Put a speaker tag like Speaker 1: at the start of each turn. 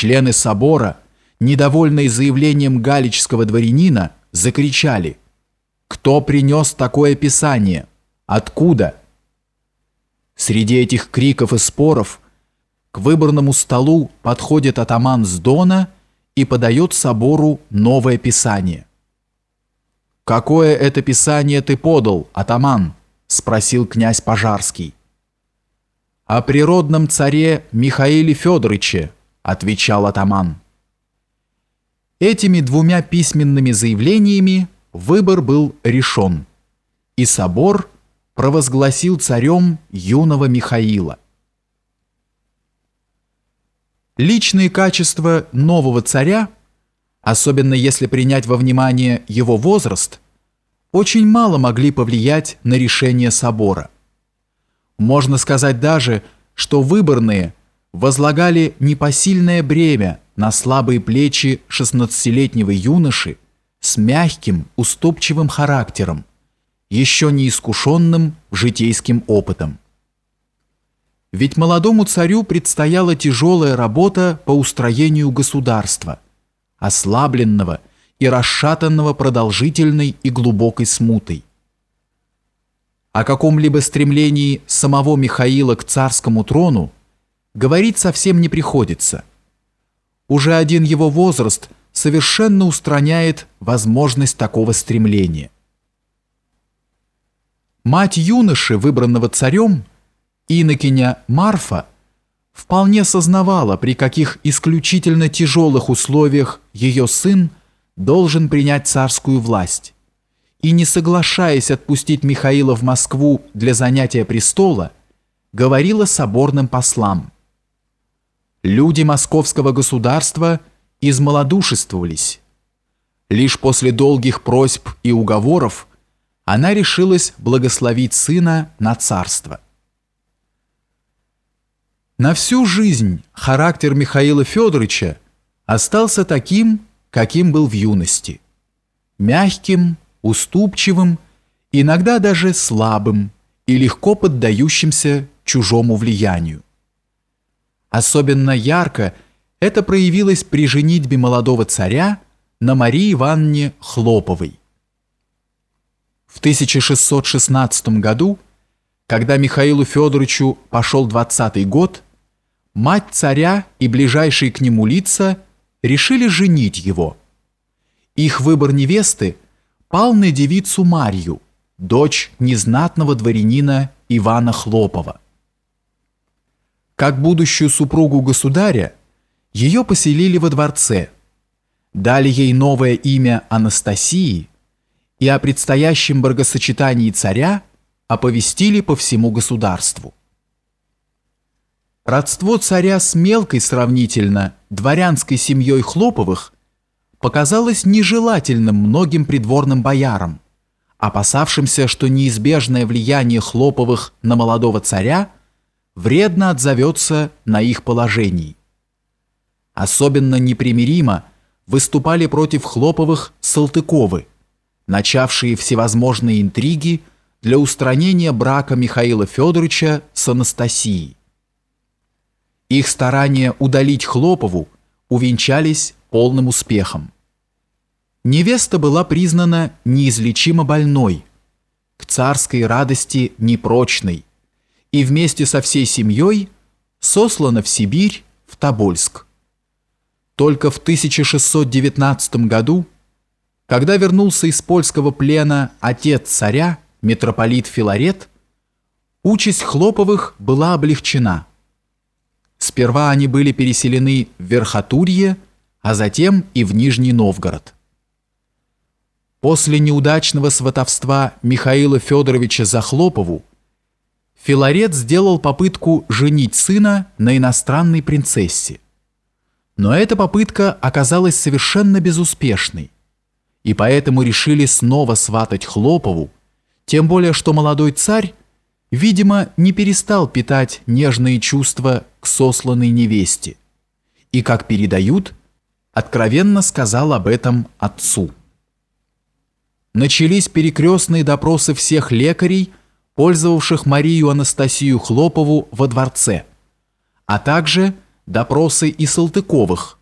Speaker 1: Члены собора, недовольные заявлением галичского дворянина, закричали «Кто принес такое писание? Откуда?» Среди этих криков и споров к выборному столу подходит атаман с Дона и подает собору новое писание. «Какое это писание ты подал, атаман?» – спросил князь Пожарский. «О природном царе Михаиле Федоровиче», – отвечал атаман. Этими двумя письменными заявлениями выбор был решен, и собор провозгласил царем юного Михаила. Личные качества нового царя, особенно если принять во внимание его возраст, очень мало могли повлиять на решение собора. Можно сказать даже, что выборные возлагали непосильное бремя на слабые плечи 16-летнего юноши с мягким, уступчивым характером, еще не искушенным житейским опытом. Ведь молодому царю предстояла тяжелая работа по устроению государства, ослабленного и расшатанного продолжительной и глубокой смутой. О каком-либо стремлении самого Михаила к царскому трону говорить совсем не приходится. Уже один его возраст совершенно устраняет возможность такого стремления. Мать юноши, выбранного царем, инокиня Марфа вполне сознавала, при каких исключительно тяжелых условиях ее сын должен принять царскую власть, и не соглашаясь отпустить Михаила в Москву для занятия престола, говорила соборным послам. Люди московского государства измалодушествовались. Лишь после долгих просьб и уговоров она решилась благословить сына на царство. На всю жизнь характер Михаила Федоровича остался таким, каким был в юности. Мягким, уступчивым, иногда даже слабым и легко поддающимся чужому влиянию. Особенно ярко это проявилось при женитьбе молодого царя на Марии Ивановне Хлоповой. В 1616 году, когда Михаилу Федоровичу пошел 20 год, мать царя и ближайшие к нему лица решили женить его. Их выбор невесты пал на девицу Марью, дочь незнатного дворянина Ивана Хлопова. Как будущую супругу государя, ее поселили во дворце, дали ей новое имя Анастасии и о предстоящем бракосочетании царя оповестили по всему государству. Родство царя с мелкой сравнительно дворянской семьей Хлоповых показалось нежелательным многим придворным боярам, опасавшимся, что неизбежное влияние Хлоповых на молодого царя вредно отзовется на их положении. Особенно непримиримо выступали против Хлоповых Салтыковы, начавшие всевозможные интриги для устранения брака Михаила Федоровича с Анастасией. Их старания удалить Хлопову увенчались полным успехом. Невеста была признана неизлечимо больной, к царской радости непрочной, и вместе со всей семьей сослана в Сибирь, в Тобольск. Только в 1619 году, когда вернулся из польского плена отец царя, митрополит Филарет, участь Хлоповых была облегчена – Сперва они были переселены в Верхотурье, а затем и в Нижний Новгород. После неудачного сватовства Михаила Федоровича Захлопову Филарет сделал попытку женить сына на иностранной принцессе. Но эта попытка оказалась совершенно безуспешной, и поэтому решили снова сватать Хлопову, тем более что молодой царь видимо, не перестал питать нежные чувства к сосланной невесте и, как передают, откровенно сказал об этом отцу. Начались перекрестные допросы всех лекарей, пользовавших Марию Анастасию Хлопову во дворце, а также допросы и Салтыковых,